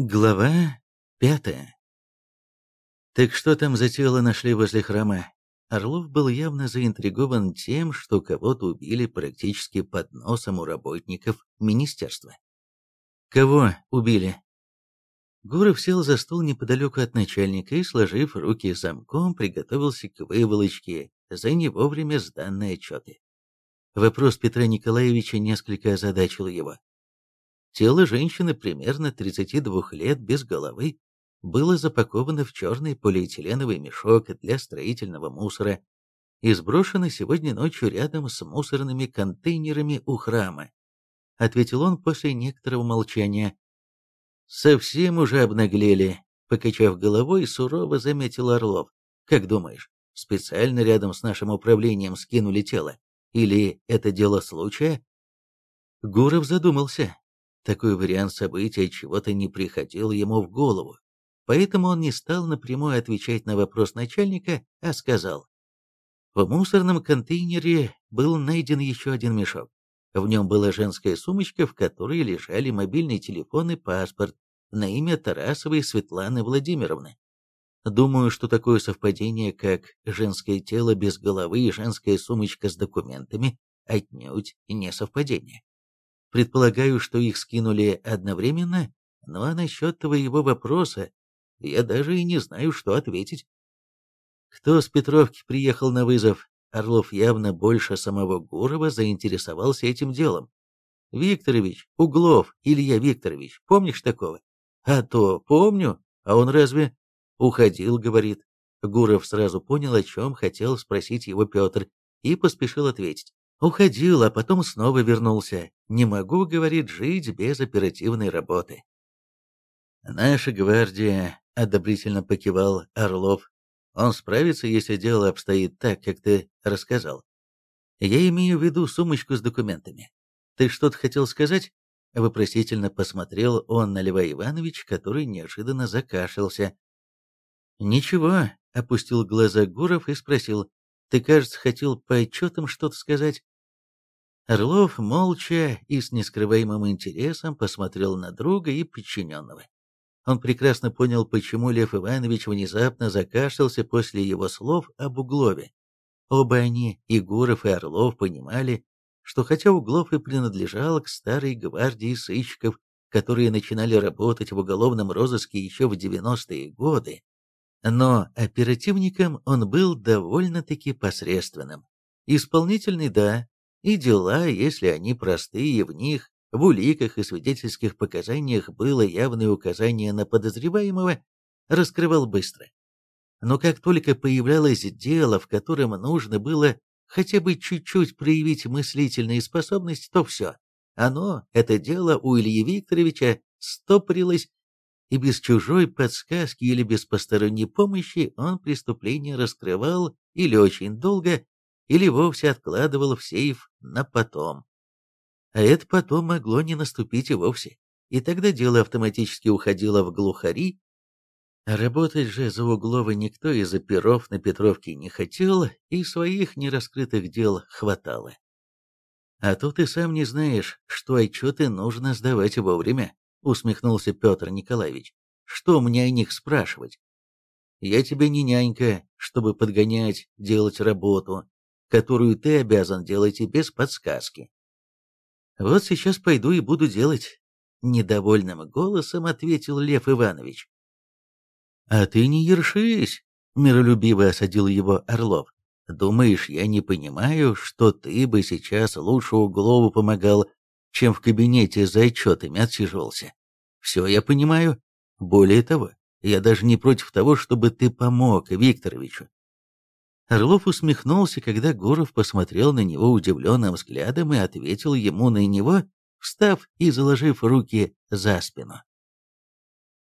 Глава пятая. Так что там за тело нашли возле храма? Орлов был явно заинтригован тем, что кого-то убили практически под носом у работников министерства. Кого убили? Гуров сел за стол неподалеку от начальника и, сложив руки замком, приготовился к выволочке за не вовремя сданные отчеты. Вопрос Петра Николаевича несколько озадачил его. Тело женщины примерно 32 лет без головы было запаковано в черный полиэтиленовый мешок для строительного мусора и сброшено сегодня ночью рядом с мусорными контейнерами у храма, ответил он после некоторого молчания. Совсем уже обнаглели, покачав головой, сурово заметил Орлов. Как думаешь, специально рядом с нашим управлением скинули тело? Или это дело случая? Гуров задумался. Такой вариант события чего-то не приходил ему в голову, поэтому он не стал напрямую отвечать на вопрос начальника, а сказал. В мусорном контейнере был найден еще один мешок. В нем была женская сумочка, в которой лежали мобильный телефон и паспорт на имя Тарасовой Светланы Владимировны. Думаю, что такое совпадение, как женское тело без головы и женская сумочка с документами, отнюдь не совпадение. Предполагаю, что их скинули одновременно, ну а насчет твоего вопроса я даже и не знаю, что ответить. Кто с Петровки приехал на вызов? Орлов явно больше самого Гурова заинтересовался этим делом. Викторович, Углов, Илья Викторович, помнишь такого? А то, помню. А он разве... Уходил, говорит. Гуров сразу понял, о чем хотел спросить его Петр, и поспешил ответить. Уходил, а потом снова вернулся. Не могу, говорит, жить без оперативной работы. Наша гвардия, одобрительно покивал Орлов. Он справится, если дело обстоит так, как ты рассказал. Я имею в виду сумочку с документами. Ты что-то хотел сказать? Вопросительно посмотрел он на Льва Иванович, который неожиданно закашлялся. «Ничего», — опустил глаза Гуров и спросил, «ты, кажется, хотел по отчетам что-то сказать?» Орлов молча и с нескрываемым интересом посмотрел на друга и подчиненного. Он прекрасно понял, почему Лев Иванович внезапно закашлялся после его слов об Углове. Оба они, и Гуров, и Орлов, понимали, что хотя Углов и принадлежал к старой гвардии сыщиков, которые начинали работать в уголовном розыске еще в 90-е годы, но оперативником он был довольно-таки посредственным. Исполнительный – да, и дела, если они простые, в них, в уликах и свидетельских показаниях было явное указание на подозреваемого, раскрывал быстро. Но как только появлялось дело, в котором нужно было хотя бы чуть-чуть проявить мыслительные способности, то все. Оно, это дело у Ильи Викторовича, стопорилось, и без чужой подсказки или без посторонней помощи он преступление раскрывал или очень долго, или вовсе откладывал в сейф на потом. А это потом могло не наступить и вовсе, и тогда дело автоматически уходило в глухари. Работать же за Углова никто из оперов на Петровке не хотел, и своих нераскрытых дел хватало. А тут и сам не знаешь, что отчеты нужно сдавать вовремя, усмехнулся Петр Николаевич. Что мне о них спрашивать? Я тебе не нянька, чтобы подгонять, делать работу, которую ты обязан делать и без подсказки. Вот сейчас пойду и буду делать, недовольным голосом ответил Лев Иванович. А ты не ершись, миролюбиво осадил его Орлов. Думаешь, я не понимаю, что ты бы сейчас лучше Углову помогал, чем в кабинете за отчетами отсиживался? Все я понимаю. Более того, я даже не против того, чтобы ты помог Викторовичу. Орлов усмехнулся, когда Гуров посмотрел на него удивленным взглядом и ответил ему на него, встав и заложив руки за спину.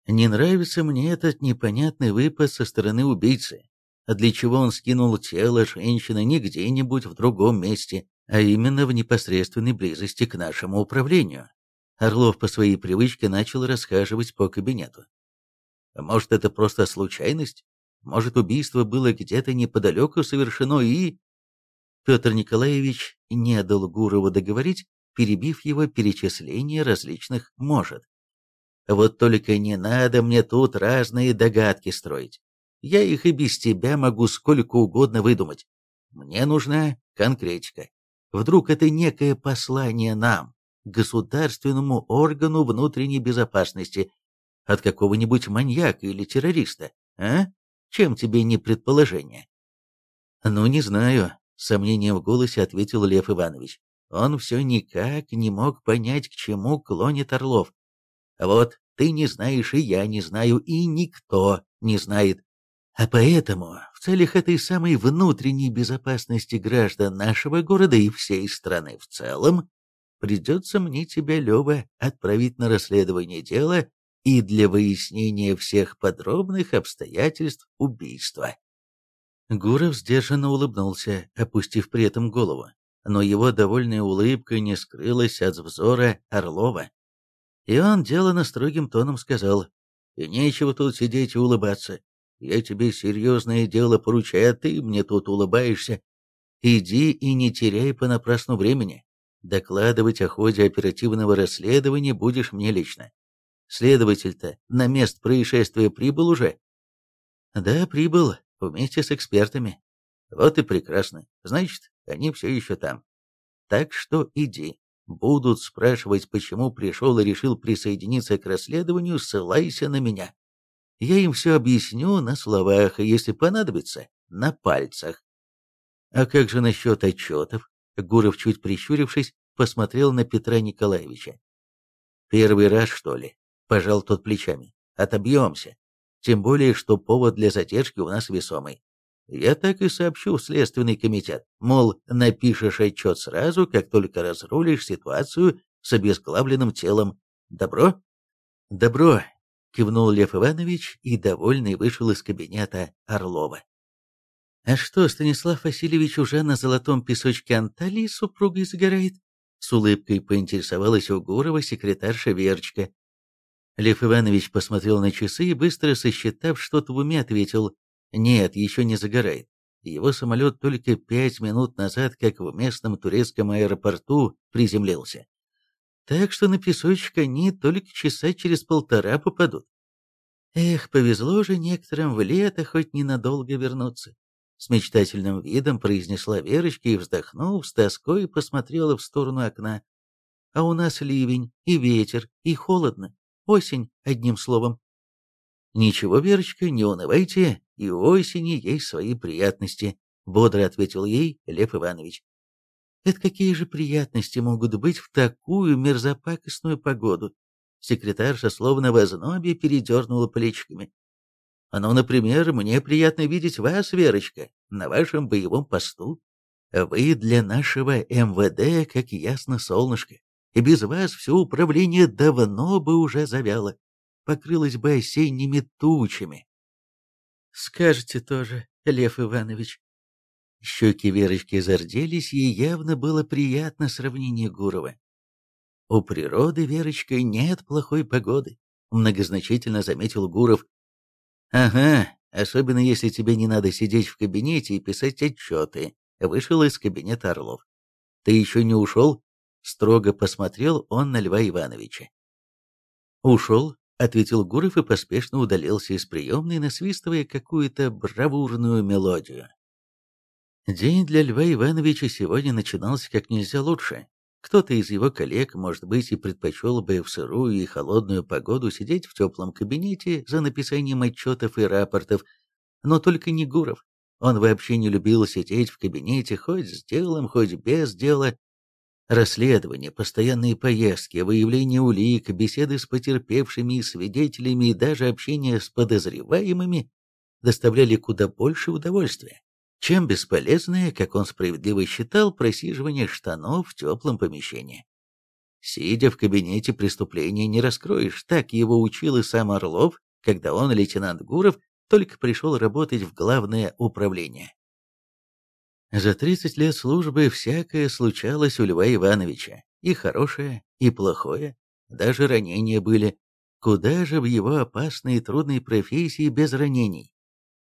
«Не нравится мне этот непонятный выпад со стороны убийцы. А для чего он скинул тело женщины не где-нибудь в другом месте, а именно в непосредственной близости к нашему управлению?» Орлов по своей привычке начал расхаживать по кабинету. «Может, это просто случайность? Может, убийство было где-то неподалеку совершено и...» Петр Николаевич не дал Гурову договорить, перебив его перечисление различных «может». Вот только не надо мне тут разные догадки строить. Я их и без тебя могу сколько угодно выдумать. Мне нужна конкретика. Вдруг это некое послание нам, государственному органу внутренней безопасности, от какого-нибудь маньяка или террориста, а? Чем тебе не предположение? Ну, не знаю, с сомнением в голосе ответил Лев Иванович. Он все никак не мог понять, к чему клонит Орлов. Вот ты не знаешь, и я не знаю, и никто не знает. А поэтому, в целях этой самой внутренней безопасности граждан нашего города и всей страны в целом, придется мне тебя, Лева, отправить на расследование дела и для выяснения всех подробных обстоятельств убийства. Гуров сдержанно улыбнулся, опустив при этом голову, но его довольная улыбка не скрылась от взора Орлова. И он делано строгим тоном сказал, «И нечего тут сидеть и улыбаться. Я тебе серьезное дело поручаю, а ты мне тут улыбаешься. Иди и не теряй понапрасну времени. Докладывать о ходе оперативного расследования будешь мне лично. Следователь-то на место происшествия прибыл уже?» «Да, прибыл, вместе с экспертами. Вот и прекрасно. Значит, они все еще там. Так что иди. Будут спрашивать, почему пришел и решил присоединиться к расследованию, ссылайся на меня. Я им все объясню на словах, и если понадобится, на пальцах. А как же насчет отчетов? Гуров, чуть прищурившись, посмотрел на Петра Николаевича. Первый раз, что ли? Пожал тот плечами. Отобьемся. Тем более, что повод для задержки у нас весомый. Я так и сообщу в Следственный комитет, мол, напишешь отчет сразу, как только разрулишь ситуацию с обезглавленным телом. Добро? Добро, кивнул Лев Иванович и, довольный, вышел из кабинета Орлова. «А что, Станислав Васильевич уже на золотом песочке Анталии с супругой загорает?» С улыбкой поинтересовалась у Гурова секретарша Верочка. Лев Иванович посмотрел на часы и, быстро сосчитав что-то в уме, ответил нет, еще не загорает. Его самолет только пять минут назад, как в местном турецком аэропорту, приземлился. Так что на песочек они только часа через полтора попадут. Эх, повезло же некоторым в лето хоть ненадолго вернуться. С мечтательным видом произнесла Верочка и, вздохнув, с тоской посмотрела в сторону окна. А у нас ливень, и ветер, и холодно. Осень, одним словом. «Ничего, Верочка, не унывайте, и осени есть свои приятности», — бодро ответил ей Лев Иванович. «Это какие же приятности могут быть в такую мерзопакостную погоду?» Секретарша словно в ознобе передернула плечиками. «Ну, например, мне приятно видеть вас, Верочка, на вашем боевом посту. Вы для нашего МВД, как ясно солнышко, без вас все управление давно бы уже завяло покрылась бы осенними тучами. Скажете тоже, Лев Иванович. Щеки Верочки зарделись, ей явно было приятно сравнение Гурова. У природы, Верочка, нет плохой погоды, многозначительно заметил Гуров. Ага, особенно если тебе не надо сидеть в кабинете и писать отчеты. Вышел из кабинета Орлов. Ты еще не ушел? Строго посмотрел он на Льва Ивановича. Ушел, — ответил Гуров и поспешно удалился из приемной, насвистывая какую-то бравурную мелодию. День для Льва Ивановича сегодня начинался как нельзя лучше. Кто-то из его коллег, может быть, и предпочел бы в сырую и холодную погоду сидеть в теплом кабинете за написанием отчетов и рапортов, но только не Гуров. Он вообще не любил сидеть в кабинете хоть с делом, хоть без дела, Расследования, постоянные поездки, выявление улик, беседы с потерпевшими и свидетелями и даже общение с подозреваемыми доставляли куда больше удовольствия, чем бесполезное, как он справедливо считал, просиживание штанов в теплом помещении. Сидя в кабинете преступления не раскроешь, так его учил и сам Орлов, когда он, лейтенант Гуров, только пришел работать в главное управление. За 30 лет службы всякое случалось у Льва Ивановича, и хорошее, и плохое, даже ранения были. Куда же в его опасной и трудной профессии без ранений?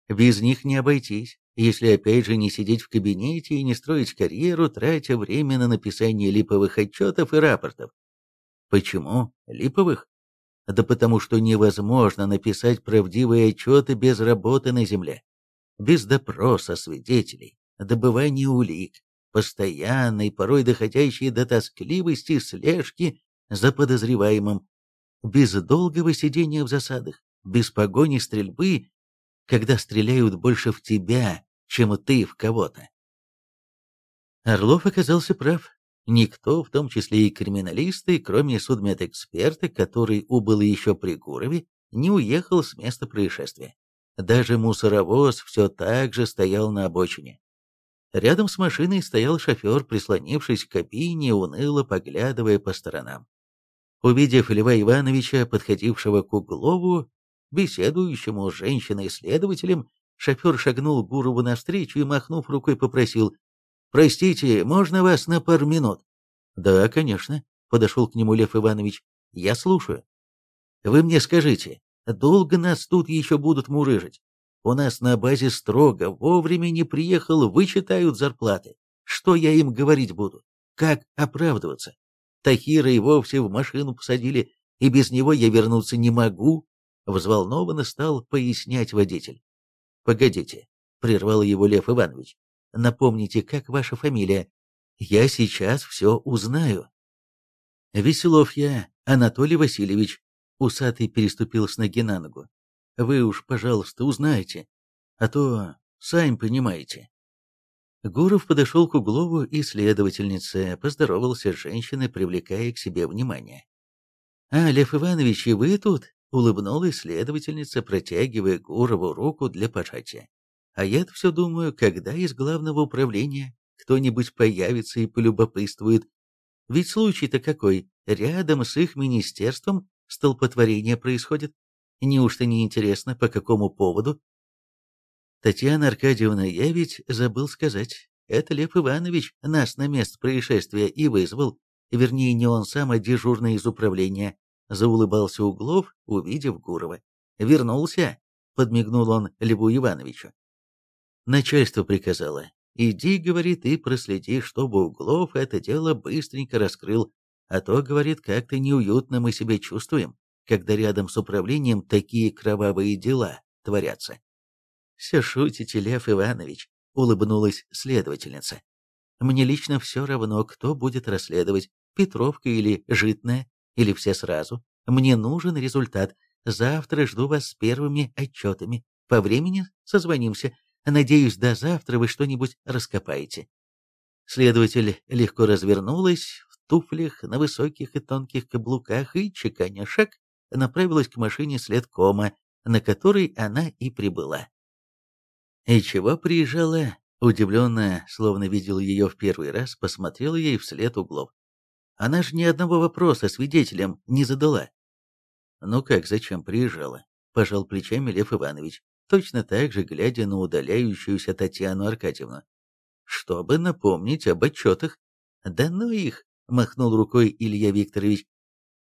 Без них не обойтись, если опять же не сидеть в кабинете и не строить карьеру, тратя время на написание липовых отчетов и рапортов. Почему липовых? Да потому что невозможно написать правдивые отчеты без работы на земле, без допроса свидетелей, добывания улик, постоянной, порой доходящей до тоскливости слежки за подозреваемым, без долгого сидения в засадах, без погони стрельбы, когда стреляют больше в тебя, чем ты в кого-то. Орлов оказался прав. Никто, в том числе и криминалисты, кроме судмедэксперта, который убыл еще при Гурове, не уехал с места происшествия. Даже мусоровоз все так же стоял на обочине. Рядом с машиной стоял шофер, прислонившись к кабине, уныло поглядывая по сторонам. Увидев Льва Ивановича, подходившего к Углову, беседующему с женщиной-следователем, шофер шагнул Гурову навстречу и, махнув рукой, попросил «Простите, можно вас на пару минут?» «Да, конечно», — подошел к нему Лев Иванович. «Я слушаю». «Вы мне скажите, долго нас тут еще будут мурыжить? У нас на базе строго, вовремя не приехал, вычитают зарплаты. Что я им говорить буду? Как оправдываться? Тахира и вовсе в машину посадили, и без него я вернуться не могу», — взволнованно стал пояснять водитель. «Погодите», — прервал его Лев Иванович. Напомните, как ваша фамилия? Я сейчас все узнаю». «Веселов я, Анатолий Васильевич», — усатый переступил с ноги на ногу. «Вы уж, пожалуйста, узнайте, а то, сами понимаете». Гуров подошел к Углову и следовательнице, поздоровался с женщиной, привлекая к себе внимание. «А, Лев Иванович, и вы тут?» — улыбнулась следовательница, протягивая Гурову руку для пожатия. А я-то все думаю, когда из главного управления кто-нибудь появится и полюбопытствует. Ведь случай-то какой, рядом с их министерством столпотворение происходит. Неужто не интересно, по какому поводу? Татьяна Аркадьевна, я ведь забыл сказать, это Лев Иванович нас на место происшествия и вызвал. Вернее, не он сам, а дежурный из управления. Заулыбался Углов, увидев Гурова. «Вернулся?» — подмигнул он Льву Ивановичу. Начальство приказало. Иди, говорит, и проследи, чтобы Углов это дело быстренько раскрыл, а то, говорит, как-то неуютно мы себя чувствуем, когда рядом с управлением такие кровавые дела творятся. «Все шутите, Лев Иванович», — улыбнулась следовательница. «Мне лично все равно, кто будет расследовать, Петровка или Житная, или все сразу. Мне нужен результат. Завтра жду вас с первыми отчетами. По времени созвонимся, Надеюсь, до завтра вы что-нибудь раскопаете». Следователь легко развернулась в туфлях на высоких и тонких каблуках и, чеканя шаг, направилась к машине следкома, на которой она и прибыла. «И чего приезжала?» Удивленно, словно видел ее в первый раз, посмотрел ей вслед углов. Она же ни одного вопроса свидетелям не задала. «Ну как, зачем приезжала?» – пожал плечами Лев Иванович точно так же глядя на удаляющуюся Татьяну Аркадьевну. «Чтобы напомнить об отчетах». «Да ну их!» — махнул рукой Илья Викторович.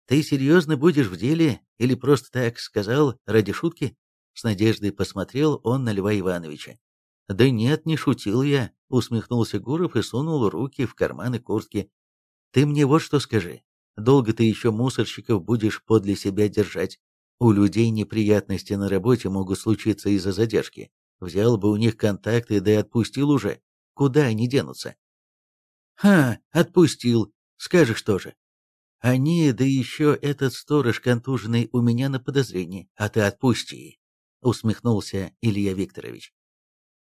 «Ты серьезно будешь в деле или просто так сказал ради шутки?» С надеждой посмотрел он на Льва Ивановича. «Да нет, не шутил я», — усмехнулся Гуров и сунул руки в карманы куртки. «Ты мне вот что скажи. Долго ты еще мусорщиков будешь подле себя держать? У людей неприятности на работе могут случиться из-за задержки. Взял бы у них контакты, да и отпустил уже. Куда они денутся? Ха, отпустил. Скажешь тоже. Они, да еще этот сторож контуженный у меня на подозрении, а ты отпусти. Усмехнулся Илья Викторович.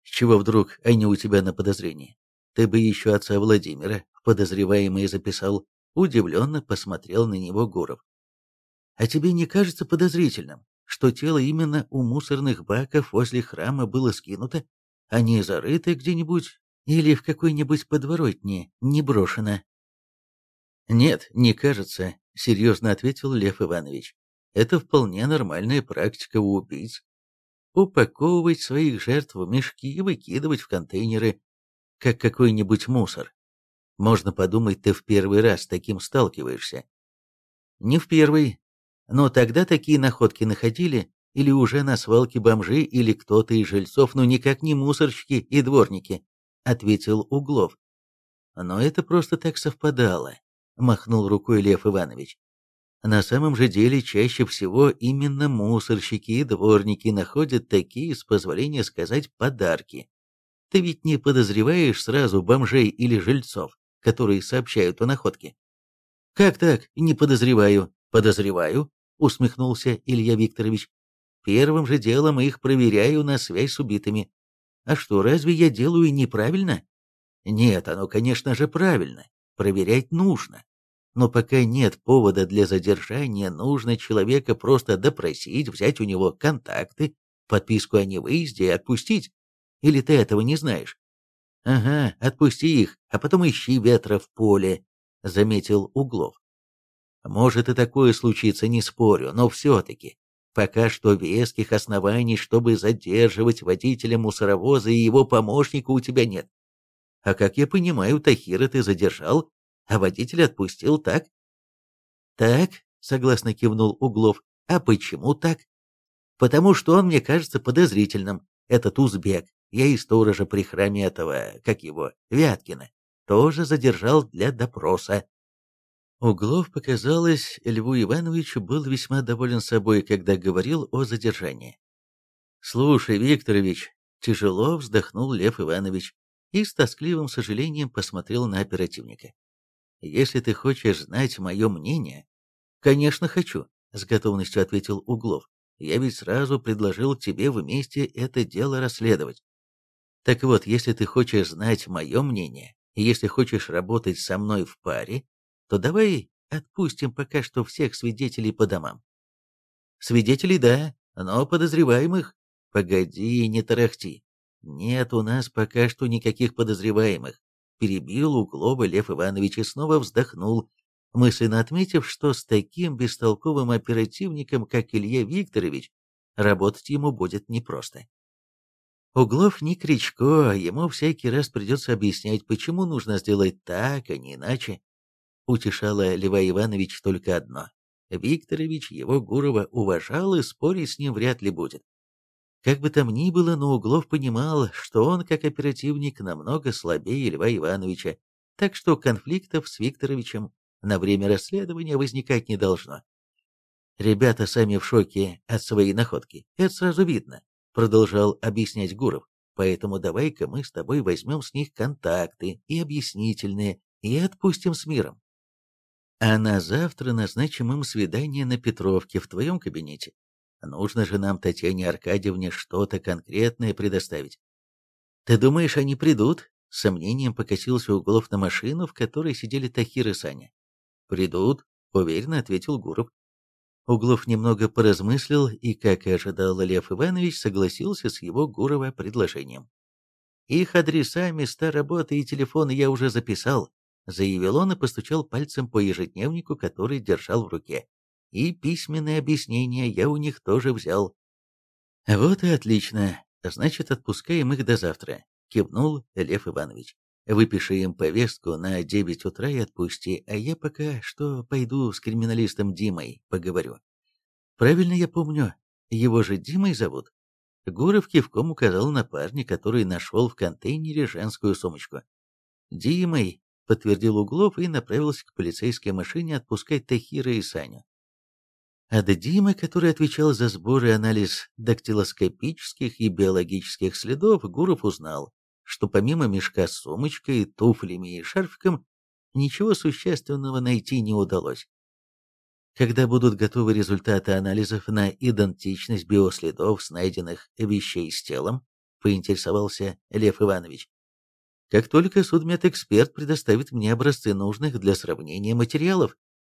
С чего вдруг они у тебя на подозрении? Ты бы еще отца Владимира в подозреваемые записал. Удивленно посмотрел на него Гуров. А тебе не кажется подозрительным, что тело именно у мусорных баков возле храма было скинуто, а не зарыто где-нибудь или в какой-нибудь подворотне не брошено?» «Нет, не кажется», — серьезно ответил Лев Иванович. «Это вполне нормальная практика у убийц. Упаковывать своих жертв в мешки и выкидывать в контейнеры, как какой-нибудь мусор. Можно подумать, ты в первый раз с таким сталкиваешься. Не в первый, но тогда такие находки находили или уже на свалке бомжи, или кто-то из жильцов, но никак не мусорщики и дворники, ответил Углов. Но это просто так совпадало, махнул рукой Лев Иванович. На самом же деле чаще всего именно мусорщики и дворники находят такие, с позволения сказать, подарки. Ты ведь не подозреваешь сразу бомжей или жильцов, которые сообщают о находке. «Как так? Не подозреваю». «Подозреваю», — усмехнулся Илья Викторович. «Первым же делом их проверяю на связь с убитыми. А что, разве я делаю неправильно?» «Нет, оно, конечно же, правильно. Проверять нужно. Но пока нет повода для задержания, нужно человека просто допросить, взять у него контакты, подписку о невыезде и отпустить. Или ты этого не знаешь? Ага, отпусти их, а потом ищи ветра в поле, заметил Углов. Может и такое случится, не спорю, но все-таки. Пока что веских оснований, чтобы задерживать водителя мусоровоза и его помощника у тебя нет. А как я понимаю, Тахира ты задержал а водитель отпустил, так? Так, согласно кивнул Углов. А почему так? Потому что он мне кажется подозрительным. Этот узбек. Я и сторожа при храме этого, как его, Вяткина, тоже задержал для допроса. Углов, показалось, Льву Ивановичу был весьма доволен собой, когда говорил о задержании. «Слушай, Викторович», — тяжело вздохнул Лев Иванович и с тоскливым сожалением посмотрел на оперативника. Если ты хочешь знать мое мнение...» «Конечно хочу», — с готовностью ответил Углов. «Я ведь сразу предложил тебе вместе это дело расследовать. Так вот, если ты хочешь знать мое мнение, и если хочешь работать со мной в паре, то давай отпустим пока что всех свидетелей по домам. Свидетелей, да, но подозреваемых... Погоди, не тарахти. Нет у нас пока что никаких подозреваемых перебил Углова Лев Иванович и снова вздохнул, мысленно отметив, что с таким бестолковым оперативником, как Илья Викторович, работать ему будет непросто. Углов не Кричко, ему всякий раз придется объяснять, почему нужно сделать так, а не иначе. Утешало Льва Иванович только одно. Викторович его Гурова уважал и спорить с ним вряд ли будет. Как бы там ни было, но Углов понимал, что он, как оперативник, намного слабее Льва Ивановича, так что конфликтов с Викторовичем на время расследования возникать не должно. «Ребята сами в шоке от своей находки, это сразу видно», продолжал объяснять Гуров. «Поэтому давай-ка мы с тобой возьмем с них контакты и объяснительные и отпустим с миром. А на завтра назначим им свидание на Петровке в твоем кабинете. Нужно же нам Татьяне Аркадьевне что-то конкретное предоставить. Ты думаешь, они придут? С сомнением покосился Углов на машину, в которой сидели Тахир и Саня. Придут, уверенно ответил Гуров. Углов немного поразмыслил и, как и ожидал Лев Иванович, согласился с его Гурова предложением. «Их адреса, места работы и телефоны я уже записал», заявил он и постучал пальцем по ежедневнику, который держал в руке и письменные объяснения я у них тоже взял. Вот и отлично. Значит, отпускаем их до завтра, кивнул Лев Иванович. Выпиши им повестку на девять утра и отпусти, а я пока что пойду с криминалистом Димой поговорю. Правильно я помню, его же Димой зовут? Гуров кивком указал на парня, который нашел в контейнере женскую сумочку. «Димой», — подтвердил Углов и направился к полицейской машине отпускать Тахира и Саню. От Димы, который отвечал за сбор и анализ дактилоскопических и биологических следов, Гуров узнал, что помимо мешка с сумочкой, туфлями и шарфиком, ничего существенного найти не удалось. Когда будут готовы результаты анализов на идентичность биоследов с найденных вещей с телом, поинтересовался Лев Иванович. Как только судмедэксперт предоставит мне образцы нужных для сравнения материалов,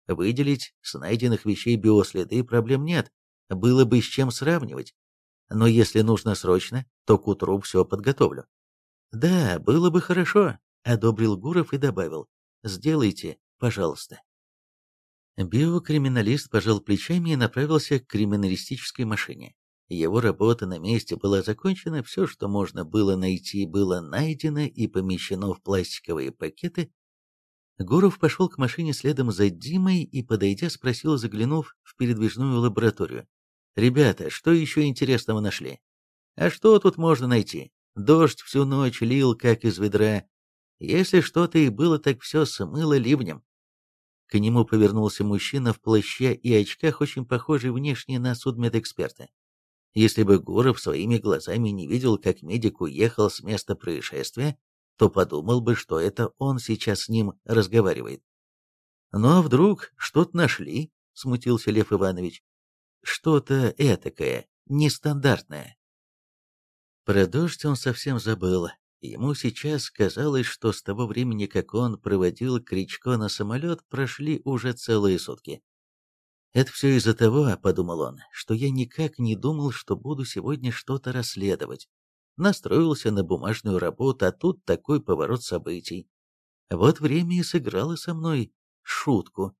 Выделить с найденных вещей биоследы проблем нет, было бы с чем сравнивать. Но если нужно срочно, то к утру все подготовлю. Да, было бы хорошо, одобрил Гуров и добавил. Сделайте, пожалуйста. Биокриминалист пожал плечами и направился к криминалистической машине. Его работа на месте была закончена, все, что можно было найти, было найдено и помещено в пластиковые пакеты, Гуров пошел к машине следом за Димой и, подойдя, спросил, заглянув в передвижную лабораторию. «Ребята, что еще интересного нашли?» «А что тут можно найти? Дождь всю ночь лил, как из ведра. Если что-то и было, так все смыло ливнем». К нему повернулся мужчина в плаще и очках, очень похожий внешне на судмедэксперта. Если бы Гуров своими глазами не видел, как медик уехал с места происшествия, то подумал бы, что это он сейчас с ним разговаривает. «Ну а вдруг что-то нашли?» — смутился Лев Иванович. «Что-то этакое, нестандартное». Про дождь он совсем забыл. Ему сейчас казалось, что с того времени, как он проводил Кричко на самолет, прошли уже целые сутки. «Это все из-за того, — подумал он, — что я никак не думал, что буду сегодня что-то расследовать. Настроился на бумажную работу, а тут такой поворот событий. Вот время и сыграло со мной шутку.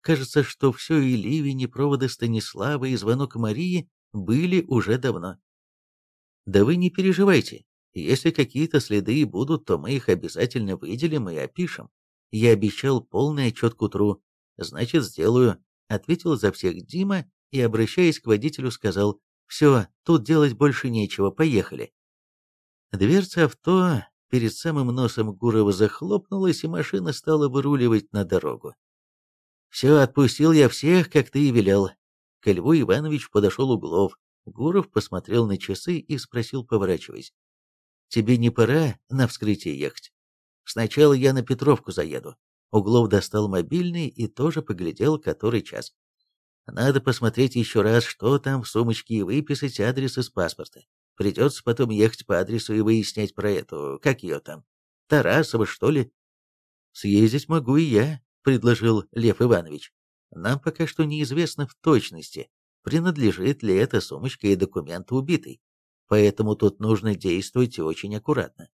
Кажется, что все и ливень, и проводы Станислава, и звонок Марии были уже давно. Да вы не переживайте, если какие-то следы будут, то мы их обязательно выделим и опишем. Я обещал полный отчет к утру. Значит, сделаю, — ответил за всех Дима и, обращаясь к водителю, сказал, «Все, тут делать больше нечего, поехали». Дверца авто перед самым носом Гурова захлопнулась, и машина стала выруливать на дорогу. «Все, отпустил я всех, как ты и велел». К Льву Иванович подошел Углов. Гуров посмотрел на часы и спросил, поворачиваясь. Тебе не пора на вскрытие ехать? Сначала я на Петровку заеду. Углов достал мобильный и тоже поглядел, который час. Надо посмотреть еще раз, что там в сумочке, и выписать адрес из паспорта. Придется потом ехать по адресу и выяснять про эту, как ее там, Тарасова, что ли? Съездить могу и я, предложил Лев Иванович. Нам пока что неизвестно в точности, принадлежит ли эта сумочка и документы убитой поэтому тут нужно действовать очень аккуратно.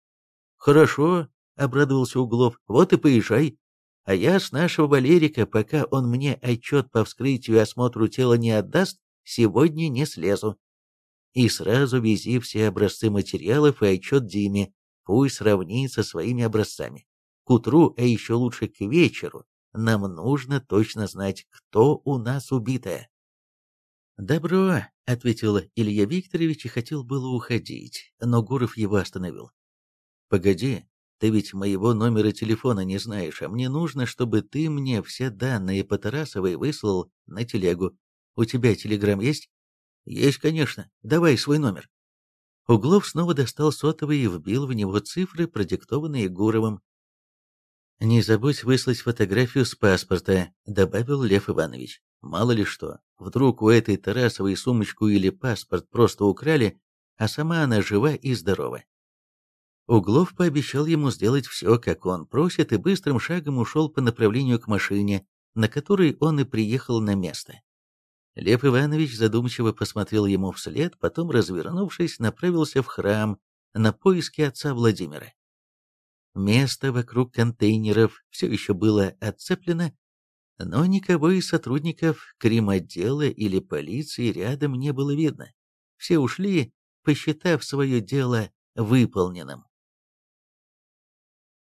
«Хорошо», — обрадовался Углов, — «вот и поезжай. А я с нашего Валерика, пока он мне отчет по вскрытию и осмотру тела не отдаст, сегодня не слезу. И сразу вези все образцы материалов и отчет Диме, пусть сравнит со своими образцами. К утру, а еще лучше к вечеру, нам нужно точно знать, кто у нас убитая. «Добро», — ответил Илья Викторович и хотел было уходить, но Гуров его остановил. «Погоди, ты ведь моего номера телефона не знаешь, а мне нужно, чтобы ты мне все данные по Тарасовой выслал на телегу. У тебя телеграм есть?» «Есть, конечно. Давай свой номер». Углов снова достал сотовый и вбил в него цифры, продиктованные Гуровым. «Не забудь выслать фотографию с паспорта», — добавил Лев Иванович. «Мало ли что, Вдруг у этой Тарасовой сумочку или паспорт просто украли, а сама она жива и здорова. Углов пообещал ему сделать все, как он просит, и быстрым шагом ушел по направлению к машине, на которой он и приехал на место. Лев Иванович задумчиво посмотрел ему вслед, потом, развернувшись, направился в храм на поиски отца Владимира. Место вокруг контейнеров все еще было отцеплено, но никого из сотрудников Кримотдела или полиции рядом не было видно. Все ушли, посчитав свое дело выполненным.